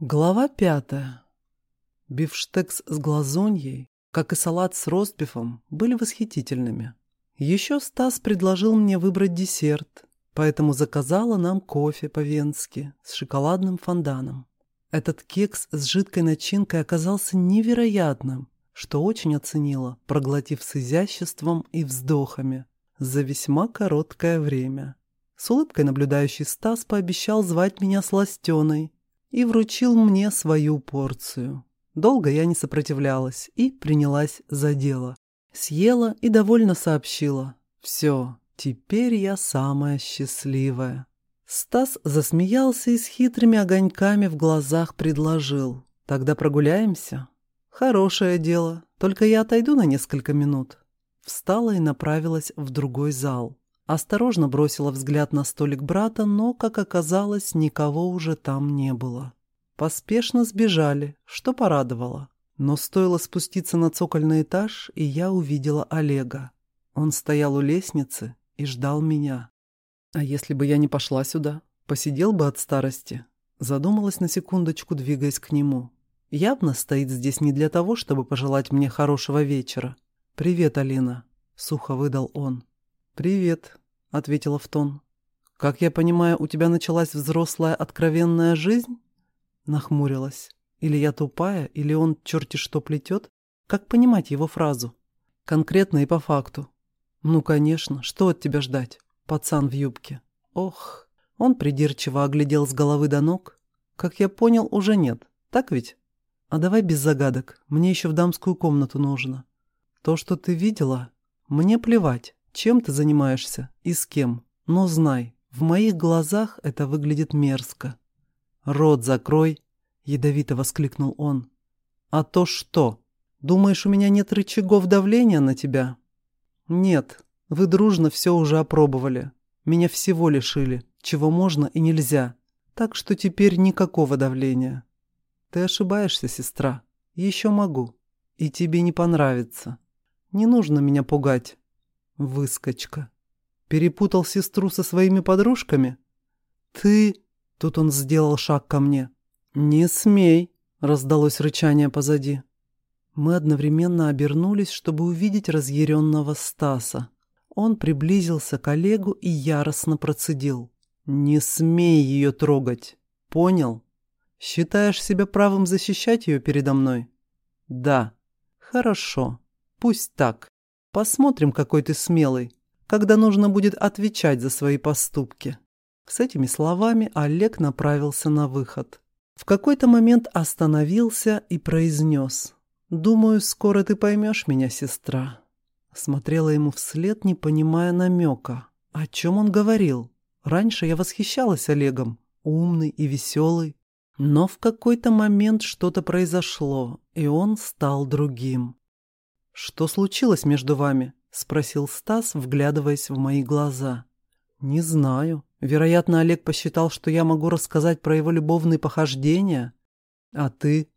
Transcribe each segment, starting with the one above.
Глава пятая. Бифштекс с глазуньей, как и салат с ростбифом, были восхитительными. Еще Стас предложил мне выбрать десерт, поэтому заказала нам кофе по-венски с шоколадным фонданом. Этот кекс с жидкой начинкой оказался невероятным, что очень оценила, проглотив с изяществом и вздохами за весьма короткое время. С улыбкой наблюдающий Стас пообещал звать меня сластеной, и вручил мне свою порцию. Долго я не сопротивлялась и принялась за дело. Съела и довольно сообщила. «Все, теперь я самая счастливая». Стас засмеялся и с хитрыми огоньками в глазах предложил. «Тогда прогуляемся?» «Хорошее дело, только я отойду на несколько минут». Встала и направилась в другой зал. Осторожно бросила взгляд на столик брата, но, как оказалось, никого уже там не было. Поспешно сбежали, что порадовало. Но стоило спуститься на цокольный этаж, и я увидела Олега. Он стоял у лестницы и ждал меня. А если бы я не пошла сюда, посидел бы от старости. Задумалась на секундочку, двигаясь к нему. Явно стоит здесь не для того, чтобы пожелать мне хорошего вечера. «Привет, Алина», — сухо выдал он. «Привет», — ответила в тон. «Как я понимаю, у тебя началась взрослая откровенная жизнь?» Нахмурилась. «Или я тупая, или он черти что плетет? Как понимать его фразу? Конкретно и по факту. Ну, конечно, что от тебя ждать, пацан в юбке? Ох!» Он придирчиво оглядел с головы до ног. «Как я понял, уже нет. Так ведь? А давай без загадок. Мне еще в дамскую комнату нужно. То, что ты видела, мне плевать. Чем ты занимаешься и с кем? Но знай, в моих глазах это выглядит мерзко. Рот закрой, ядовито воскликнул он. А то что? Думаешь, у меня нет рычагов давления на тебя? Нет, вы дружно все уже опробовали. Меня всего лишили, чего можно и нельзя. Так что теперь никакого давления. Ты ошибаешься, сестра. Еще могу. И тебе не понравится. Не нужно меня пугать. Выскочка. Перепутал сестру со своими подружками? Ты... Тут он сделал шаг ко мне. «Не смей!» — раздалось рычание позади. Мы одновременно обернулись, чтобы увидеть разъяренного Стаса. Он приблизился к Олегу и яростно процедил. «Не смей ее трогать! Понял? Считаешь себя правым защищать ее передо мной?» «Да. Хорошо. Пусть так. Посмотрим, какой ты смелый, когда нужно будет отвечать за свои поступки». С этими словами Олег направился на выход. В какой-то момент остановился и произнес. «Думаю, скоро ты поймешь меня, сестра». Смотрела ему вслед, не понимая намека. О чем он говорил? Раньше я восхищалась Олегом. Умный и веселый. Но в какой-то момент что-то произошло, и он стал другим. «Что случилось между вами?» — спросил Стас, вглядываясь в мои глаза. «Не знаю. Вероятно, Олег посчитал, что я могу рассказать про его любовные похождения. А ты?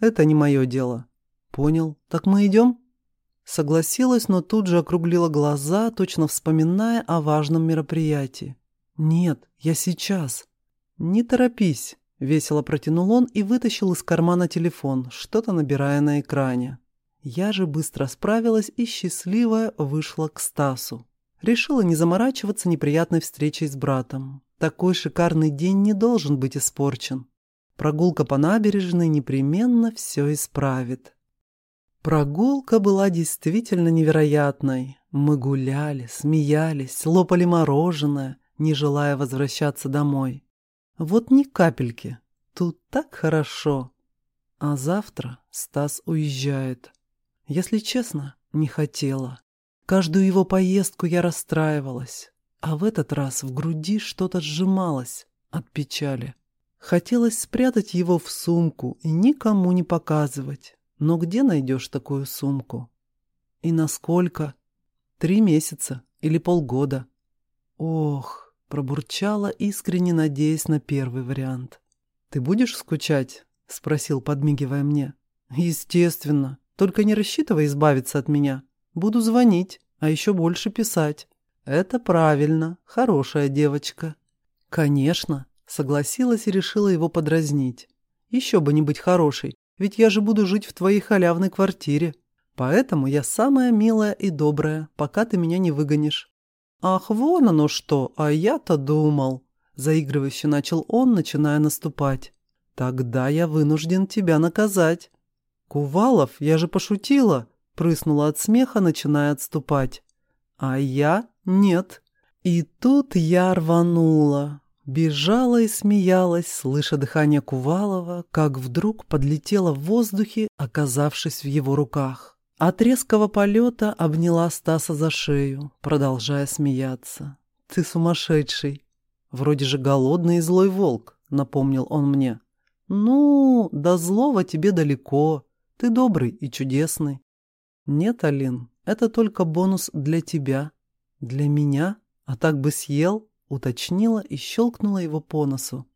Это не мое дело. Понял. Так мы идем?» Согласилась, но тут же округлила глаза, точно вспоминая о важном мероприятии. «Нет, я сейчас». «Не торопись», — весело протянул он и вытащил из кармана телефон, что-то набирая на экране. Я же быстро справилась и счастливая вышла к Стасу. Решила не заморачиваться неприятной встречей с братом. Такой шикарный день не должен быть испорчен. Прогулка по набережной непременно все исправит. Прогулка была действительно невероятной. Мы гуляли, смеялись, лопали мороженое, не желая возвращаться домой. Вот ни капельки. Тут так хорошо. А завтра Стас уезжает. Если честно, не хотела. Каждую его поездку я расстраивалась, а в этот раз в груди что-то сжималось от печали. Хотелось спрятать его в сумку и никому не показывать. Но где найдешь такую сумку? И насколько? Три месяца или полгода? Ох, пробурчала, искренне надеясь на первый вариант. «Ты будешь скучать?» — спросил, подмигивая мне. «Естественно. Только не рассчитывай избавиться от меня. Буду звонить, а еще больше писать. Это правильно, хорошая девочка. Конечно, согласилась и решила его подразнить. Еще бы не быть хорошей, ведь я же буду жить в твоей халявной квартире. Поэтому я самая милая и добрая, пока ты меня не выгонишь». «Ах, вон оно что, а я-то думал», — заигрывающе начал он, начиная наступать. «Тогда я вынужден тебя наказать». «Кувалов, я же пошутила», — прыснула от смеха, начиная отступать. «А я нет». И тут я рванула. Бежала и смеялась, слыша дыхание Кувалова, как вдруг подлетела в воздухе, оказавшись в его руках. От резкого полета обняла Стаса за шею, продолжая смеяться. «Ты сумасшедший! Вроде же голодный и злой волк», — напомнил он мне. «Ну, до злого тебе далеко. Ты добрый и чудесный». «Нет, Алин, это только бонус для тебя. Для меня? А так бы съел?» — уточнила и щелкнула его по носу.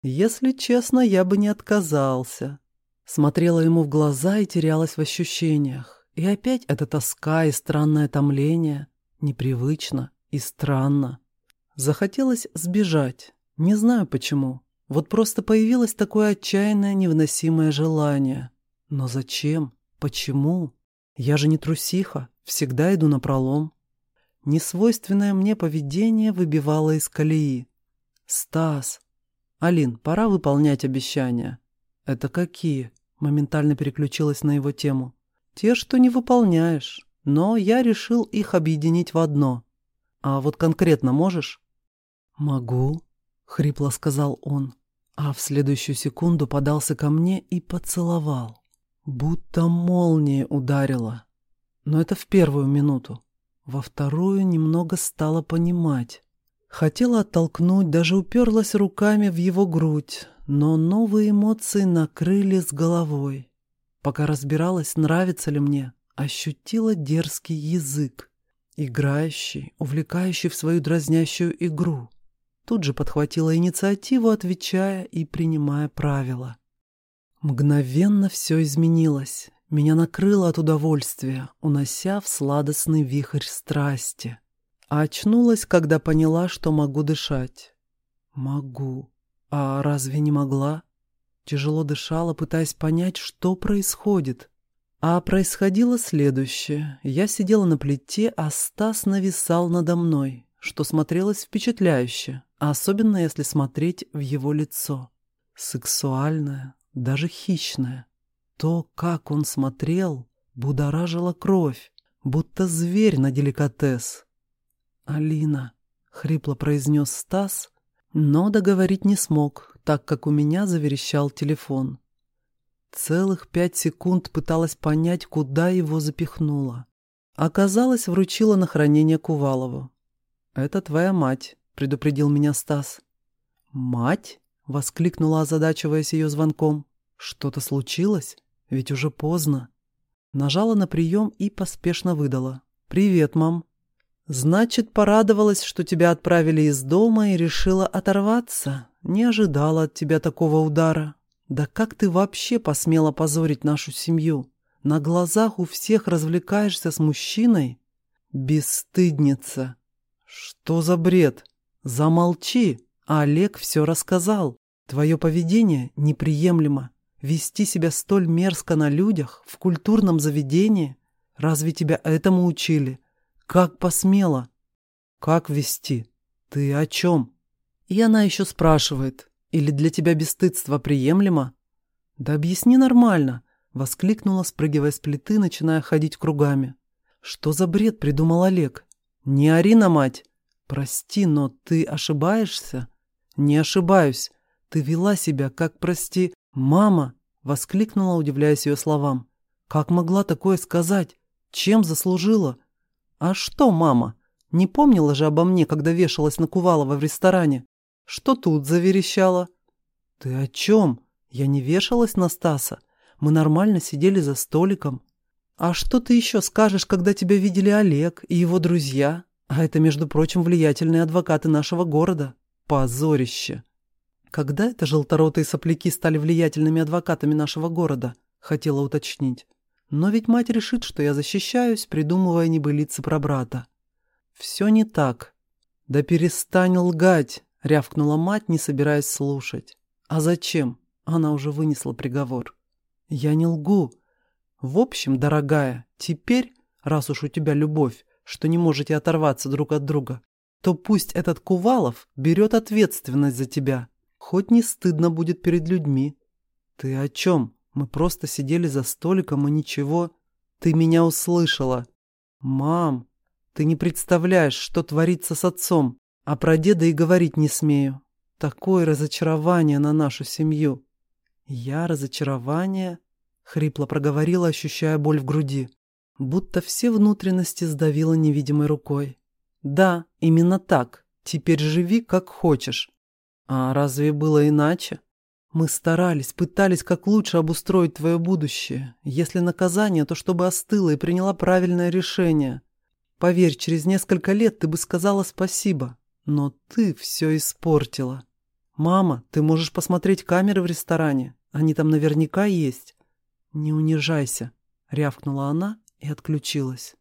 «Если честно, я бы не отказался». Смотрела ему в глаза и терялась в ощущениях. И опять эта тоска и странное томление. Непривычно и странно. Захотелось сбежать. Не знаю почему. Вот просто появилось такое отчаянное невыносимое желание. Но зачем? Почему? Я же не трусиха, всегда иду на пролом. Несвойственное мне поведение выбивало из колеи. «Стас! Алин, пора выполнять обещания». «Это какие?» Моментально переключилась на его тему. «Те, что не выполняешь. Но я решил их объединить в одно. А вот конкретно можешь?» «Могу», — хрипло сказал он, а в следующую секунду подался ко мне и поцеловал. Будто молния ударила. Но это в первую минуту. Во вторую немного стала понимать. Хотела оттолкнуть, даже уперлась руками в его грудь, но новые эмоции накрыли с головой. Пока разбиралась, нравится ли мне, ощутила дерзкий язык, играющий, увлекающий в свою дразнящую игру. Тут же подхватила инициативу, отвечая и принимая правила. Мгновенно все изменилось. Меня накрыло от удовольствия, унося в сладостный вихрь страсти. А очнулась, когда поняла, что могу дышать. Могу. А разве не могла? Тяжело дышала, пытаясь понять, что происходит. А происходило следующее. Я сидела на плите, а Стас нависал надо мной что смотрелось впечатляюще, особенно если смотреть в его лицо. Сексуальное, даже хищное. То, как он смотрел, будоражило кровь, будто зверь на деликатес. «Алина», — хрипло произнес Стас, но договорить не смог, так как у меня заверещал телефон. Целых пять секунд пыталась понять, куда его запихнуло. Оказалось, вручила на хранение Кувалову. «Это твоя мать», — предупредил меня Стас. «Мать?» — воскликнула, озадачиваясь ее звонком. «Что-то случилось? Ведь уже поздно». Нажала на прием и поспешно выдала. «Привет, мам». «Значит, порадовалась, что тебя отправили из дома и решила оторваться? Не ожидала от тебя такого удара. Да как ты вообще посмела позорить нашу семью? На глазах у всех развлекаешься с мужчиной? Бесстыдница!» «Что за бред? Замолчи! Олег все рассказал. Твое поведение неприемлемо. Вести себя столь мерзко на людях, в культурном заведении? Разве тебя этому учили? Как посмела?» «Как вести? Ты о чем?» И она еще спрашивает. «Или для тебя бесстыдство приемлемо?» «Да объясни нормально», — воскликнула, спрыгивая с плиты, начиная ходить кругами. «Что за бред придумал Олег? «Не ори на мать!» «Прости, но ты ошибаешься?» «Не ошибаюсь. Ты вела себя, как, прости, мама!» Воскликнула, удивляясь ее словам. «Как могла такое сказать? Чем заслужила?» «А что, мама? Не помнила же обо мне, когда вешалась на Кувалова в ресторане? Что тут заверещала?» «Ты о чем? Я не вешалась на Стаса. Мы нормально сидели за столиком. «А что ты еще скажешь, когда тебя видели Олег и его друзья? А это, между прочим, влиятельные адвокаты нашего города. Позорище!» «Когда это желторотые сопляки стали влиятельными адвокатами нашего города?» — хотела уточнить. «Но ведь мать решит, что я защищаюсь, придумывая небылицы про брата». «Все не так». «Да перестань лгать!» — рявкнула мать, не собираясь слушать. «А зачем? Она уже вынесла приговор. Я не лгу. В общем, дорогая, теперь, раз уж у тебя любовь, что не можете оторваться друг от друга, то пусть этот Кувалов берет ответственность за тебя. Хоть не стыдно будет перед людьми. Ты о чем? Мы просто сидели за столиком и ничего. Ты меня услышала. Мам, ты не представляешь, что творится с отцом, а про деда и говорить не смею. Такое разочарование на нашу семью. Я разочарование? Хрипло проговорила, ощущая боль в груди. Будто все внутренности сдавила невидимой рукой. Да, именно так. Теперь живи как хочешь. А разве было иначе? Мы старались, пытались как лучше обустроить твое будущее. Если наказание, то чтобы остыла и приняла правильное решение. Поверь, через несколько лет ты бы сказала спасибо. Но ты все испортила. Мама, ты можешь посмотреть камеры в ресторане. Они там наверняка есть. Не унижайся, рявкнула она и отключилась.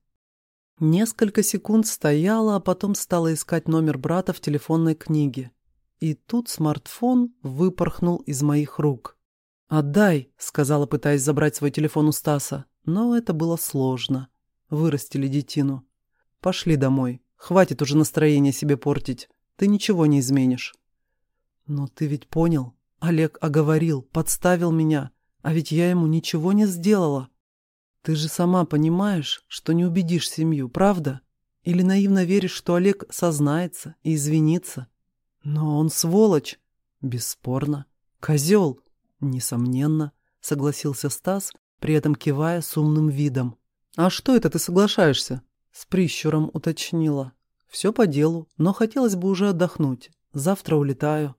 Несколько секунд стояла, а потом стала искать номер брата в телефонной книге. И тут смартфон выпорхнул из моих рук. «Отдай», — сказала, пытаясь забрать свой телефон у Стаса. Но это было сложно. Вырастили детину. «Пошли домой. Хватит уже настроение себе портить. Ты ничего не изменишь». «Но ты ведь понял. Олег оговорил, подставил меня. А ведь я ему ничего не сделала. Ты же сама понимаешь, что не убедишь семью, правда? Или наивно веришь, что Олег сознается и извинится? Но он сволочь. Бесспорно. Козел. Несомненно, согласился Стас, при этом кивая с умным видом. А что это ты соглашаешься? С прищуром уточнила. Все по делу, но хотелось бы уже отдохнуть. Завтра улетаю.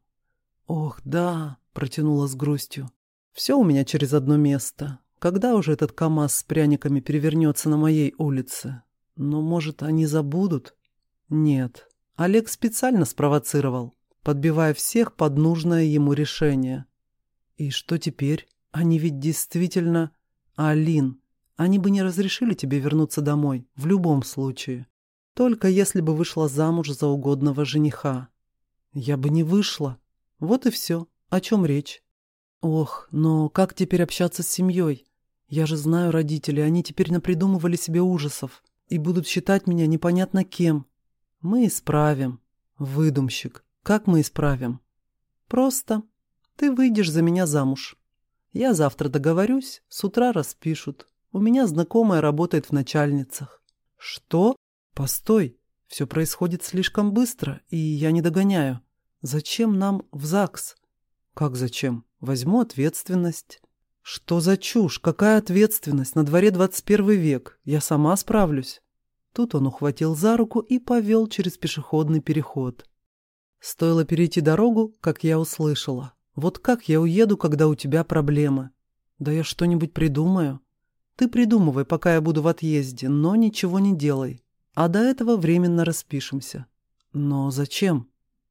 Ох, да, протянула с грустью. Все у меня через одно место. Когда уже этот КамАЗ с пряниками перевернется на моей улице? Но, может, они забудут? Нет. Олег специально спровоцировал, подбивая всех под нужное ему решение. И что теперь? Они ведь действительно... Алин, они бы не разрешили тебе вернуться домой, в любом случае. Только если бы вышла замуж за угодного жениха. Я бы не вышла. Вот и все. О чем речь? Ох, но как теперь общаться с семьей? Я же знаю родителей, они теперь напридумывали себе ужасов и будут считать меня непонятно кем. Мы исправим. Выдумщик. Как мы исправим? Просто. Ты выйдешь за меня замуж. Я завтра договорюсь, с утра распишут. У меня знакомая работает в начальницах. Что? Постой. Все происходит слишком быстро, и я не догоняю. Зачем нам в ЗАГС? Как зачем? Возьму ответственность. Что за чушь? Какая ответственность? На дворе 21 век. Я сама справлюсь. Тут он ухватил за руку и повел через пешеходный переход. Стоило перейти дорогу, как я услышала. Вот как я уеду, когда у тебя проблемы? Да я что-нибудь придумаю. Ты придумывай, пока я буду в отъезде, но ничего не делай. А до этого временно распишемся. Но зачем?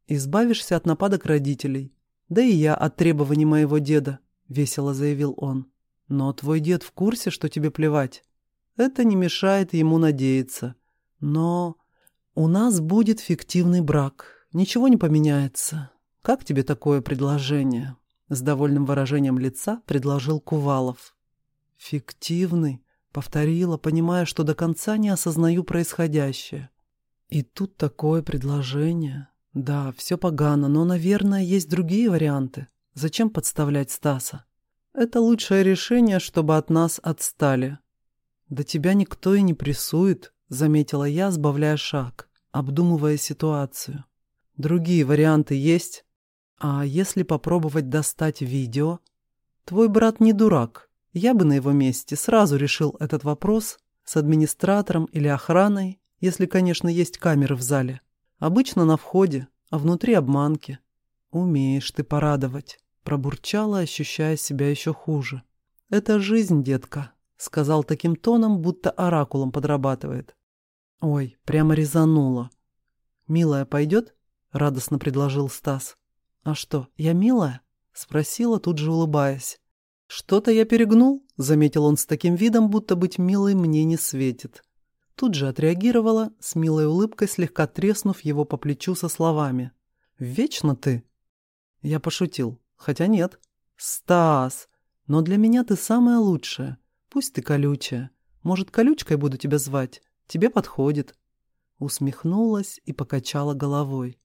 Избавишься от нападок родителей. Да и я от требований моего деда. — весело заявил он. «Но твой дед в курсе, что тебе плевать. Это не мешает ему надеяться. Но у нас будет фиктивный брак. Ничего не поменяется. Как тебе такое предложение?» С довольным выражением лица предложил Кувалов. «Фиктивный?» — повторила, понимая, что до конца не осознаю происходящее. «И тут такое предложение. Да, все погано, но, наверное, есть другие варианты. Зачем подставлять Стаса? Это лучшее решение, чтобы от нас отстали. Да тебя никто и не прессует, заметила я, сбавляя шаг, обдумывая ситуацию. Другие варианты есть? А если попробовать достать видео? Твой брат не дурак. Я бы на его месте сразу решил этот вопрос с администратором или охраной, если, конечно, есть камеры в зале. Обычно на входе, а внутри обманки. Умеешь ты порадовать. Пробурчала, ощущая себя еще хуже. «Это жизнь, детка», — сказал таким тоном, будто оракулом подрабатывает. «Ой, прямо резануло». «Милая пойдет?» — радостно предложил Стас. «А что, я милая?» — спросила, тут же улыбаясь. «Что-то я перегнул», — заметил он с таким видом, будто быть милой мне не светит. Тут же отреагировала, с милой улыбкой слегка треснув его по плечу со словами. «Вечно ты!» Я пошутил. Хотя нет. «Стас, но для меня ты самая лучшая. Пусть ты колючая. Может, колючкой буду тебя звать? Тебе подходит». Усмехнулась и покачала головой.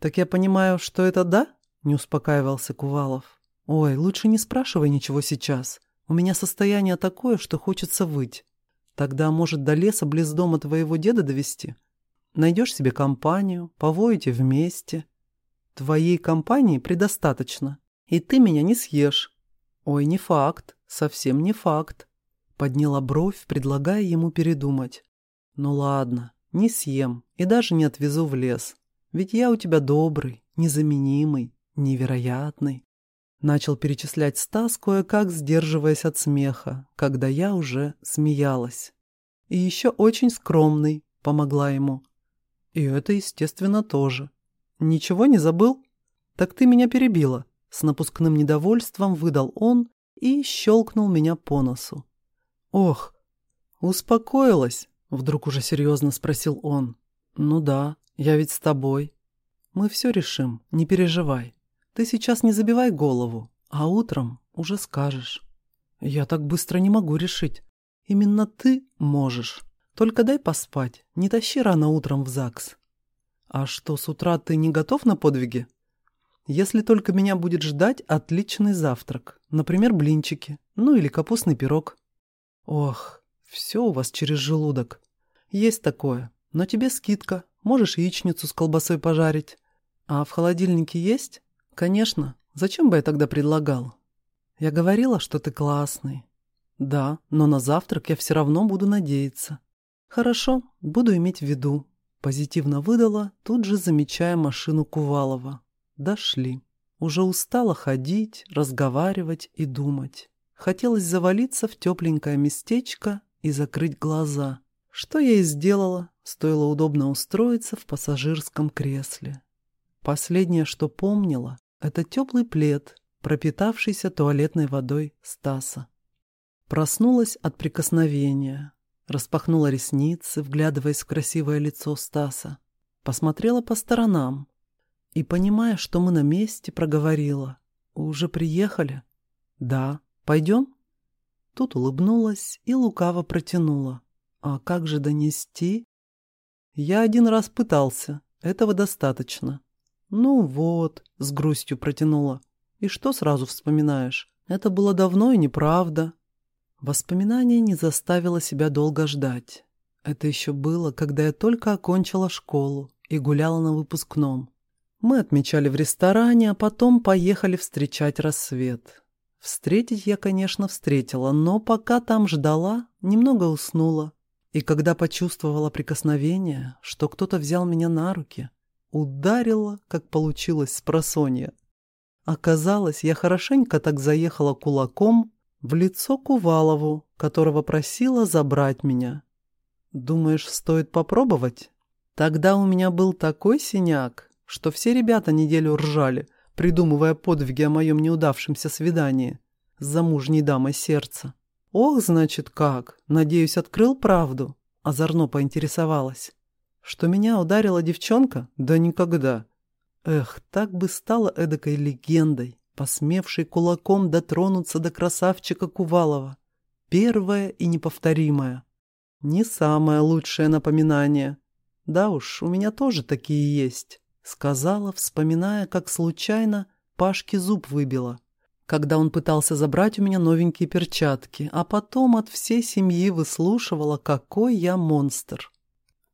«Так я понимаю, что это да?» — не успокаивался Кувалов. «Ой, лучше не спрашивай ничего сейчас. У меня состояние такое, что хочется выть. Тогда, может, до леса близ дома твоего деда довести? Найдешь себе компанию, повоите вместе. Твоей компании предостаточно, и ты меня не съешь. Ой, не факт, совсем не факт. Подняла бровь, предлагая ему передумать. Ну ладно, не съем и даже не отвезу в лес. Ведь я у тебя добрый, незаменимый, невероятный. Начал перечислять Стас, кое-как сдерживаясь от смеха, когда я уже смеялась. И еще очень скромный, помогла ему. И это, естественно, тоже. Ничего не забыл? Так ты меня перебила. С напускным недовольством выдал он и щелкнул меня по носу. Ох, успокоилась, вдруг уже серьезно спросил он. Ну да, я ведь с тобой. Мы все решим, не переживай. Ты сейчас не забивай голову, а утром уже скажешь. Я так быстро не могу решить. Именно ты можешь. Только дай поспать, не тащи рано утром в ЗАГС. А что, с утра ты не готов на подвиги? Если только меня будет ждать отличный завтрак. Например, блинчики. Ну или капустный пирог. Ох, все у вас через желудок. Есть такое. Но тебе скидка. Можешь яичницу с колбасой пожарить. А в холодильнике есть? Конечно. Зачем бы я тогда предлагал? Я говорила, что ты классный. Да, но на завтрак я все равно буду надеяться. Хорошо, буду иметь в виду. Позитивно выдала, тут же замечая машину Кувалова. Дошли. Уже устала ходить, разговаривать и думать. Хотелось завалиться в тепленькое местечко и закрыть глаза. Что я и сделала, стоило удобно устроиться в пассажирском кресле. Последнее, что помнила, это теплый плед, пропитавшийся туалетной водой Стаса. Проснулась от прикосновения, распахнула ресницы, вглядываясь в красивое лицо Стаса, посмотрела по сторонам и, понимая, что мы на месте, проговорила. «Уже приехали?» «Да. Пойдем?» Тут улыбнулась и лукаво протянула. «А как же донести?» «Я один раз пытался. Этого достаточно». «Ну вот», — с грустью протянула. «И что сразу вспоминаешь? Это было давно и неправда». Воспоминание не заставило себя долго ждать. Это еще было, когда я только окончила школу и гуляла на выпускном. Мы отмечали в ресторане, а потом поехали встречать рассвет. Встретить я, конечно, встретила, но пока там ждала, немного уснула. И когда почувствовала прикосновение, что кто-то взял меня на руки, Ударила, как получилось с просонья. Оказалось, я хорошенько так заехала кулаком в лицо Кувалову, которого просила забрать меня. Думаешь, стоит попробовать? Тогда у меня был такой синяк, что все ребята неделю ржали, придумывая подвиги о моем неудавшемся свидании с замужней дамой сердца. Ох, значит, как. Надеюсь, открыл правду. Озорно поинтересовалась. Что меня ударила девчонка? Да никогда. Эх, так бы стала эдакой легендой, посмевшей кулаком дотронуться до красавчика Кувалова. Первое и неповторимое. Не самое лучшее напоминание. Да уж, у меня тоже такие есть, сказала, вспоминая, как случайно Пашке зуб выбила, когда он пытался забрать у меня новенькие перчатки, а потом от всей семьи выслушивала, какой я монстр.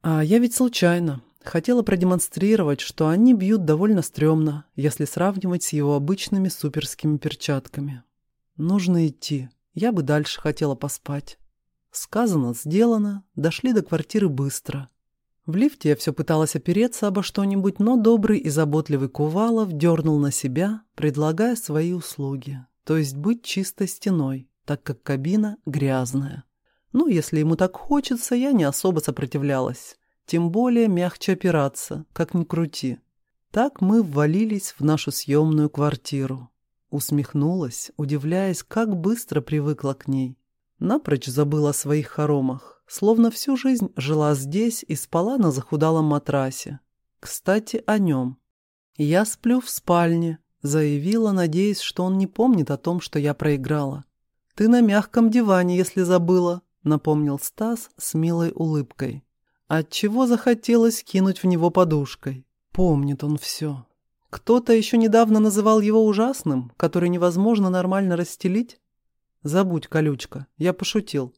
А я ведь случайно. Хотела продемонстрировать, что они бьют довольно стрёмно, если сравнивать с его обычными суперскими перчатками. Нужно идти. Я бы дальше хотела поспать. Сказано, сделано. Дошли до квартиры быстро. В лифте я все пыталась опереться обо что-нибудь, но добрый и заботливый Кувалов дернул на себя, предлагая свои услуги. То есть быть чистой стеной, так как кабина грязная. Ну, если ему так хочется, я не особо сопротивлялась. Тем более мягче опираться, как ни крути. Так мы ввалились в нашу съемную квартиру. Усмехнулась, удивляясь, как быстро привыкла к ней. Напрочь забыла о своих хоромах, словно всю жизнь жила здесь и спала на захудалом матрасе. Кстати, о нем. Я сплю в спальне, заявила, надеясь, что он не помнит о том, что я проиграла. «Ты на мягком диване, если забыла», — напомнил Стас с милой улыбкой. Отчего захотелось кинуть в него подушкой. Помнит он все. Кто-то еще недавно называл его ужасным, который невозможно нормально расстелить. Забудь, колючка, я пошутил.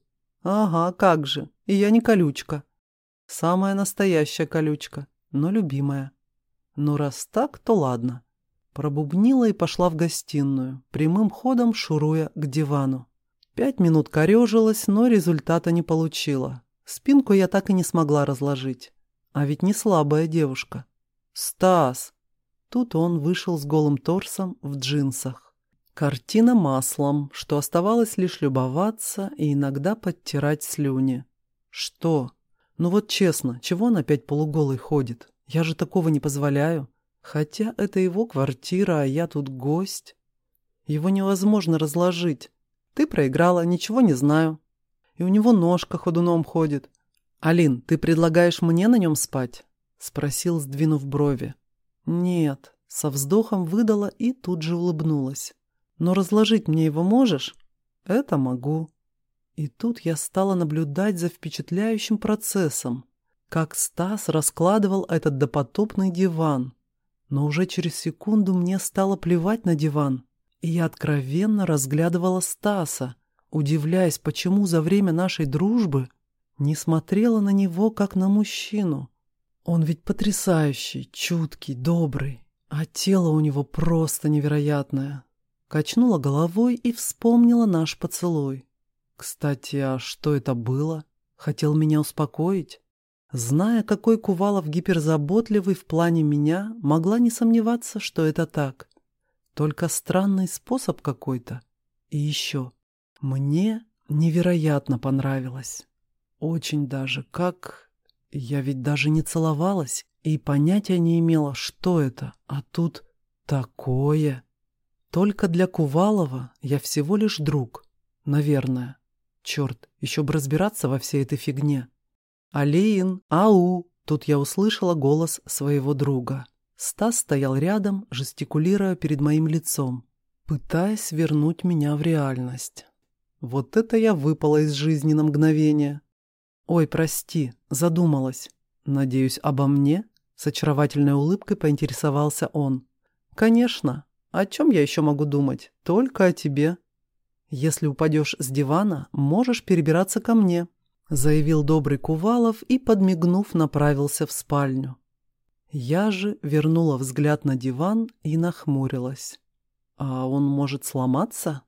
Ага, как же, и я не колючка. Самая настоящая колючка, но любимая. Ну, раз так, то ладно. Пробубнила и пошла в гостиную, прямым ходом шуруя к дивану. Пять минут корежилась, но результата не получила. Спинку я так и не смогла разложить. А ведь не слабая девушка. «Стас!» Тут он вышел с голым торсом в джинсах. Картина маслом, что оставалось лишь любоваться и иногда подтирать слюни. «Что? Ну вот честно, чего он опять полуголый ходит? Я же такого не позволяю. Хотя это его квартира, а я тут гость. Его невозможно разложить. Ты проиграла, ничего не знаю и у него ножка ходуном ходит. «Алин, ты предлагаешь мне на нем спать?» — спросил, сдвинув брови. «Нет», — со вздохом выдала и тут же улыбнулась. «Но разложить мне его можешь?» «Это могу». И тут я стала наблюдать за впечатляющим процессом, как Стас раскладывал этот допотопный диван. Но уже через секунду мне стало плевать на диван, и я откровенно разглядывала Стаса, удивляясь, почему за время нашей дружбы не смотрела на него, как на мужчину. Он ведь потрясающий, чуткий, добрый, а тело у него просто невероятное. Качнула головой и вспомнила наш поцелуй. Кстати, а что это было? Хотел меня успокоить? Зная, какой Кувалов гиперзаботливый в плане меня, могла не сомневаться, что это так. Только странный способ какой-то. И еще. Мне невероятно понравилось. Очень даже. Как... Я ведь даже не целовалась и понятия не имела, что это. А тут такое. Только для Кувалова я всего лишь друг. Наверное. Черт, еще бы разбираться во всей этой фигне. «Алиин, ау!» Тут я услышала голос своего друга. Стас стоял рядом, жестикулируя перед моим лицом, пытаясь вернуть меня в реальность. Вот это я выпала из жизни на мгновение. Ой, прости, задумалась. Надеюсь, обо мне? С очаровательной улыбкой поинтересовался он. Конечно. О чем я еще могу думать? Только о тебе. Если упадешь с дивана, можешь перебираться ко мне, заявил добрый Кувалов и, подмигнув, направился в спальню. Я же вернула взгляд на диван и нахмурилась. А он может сломаться?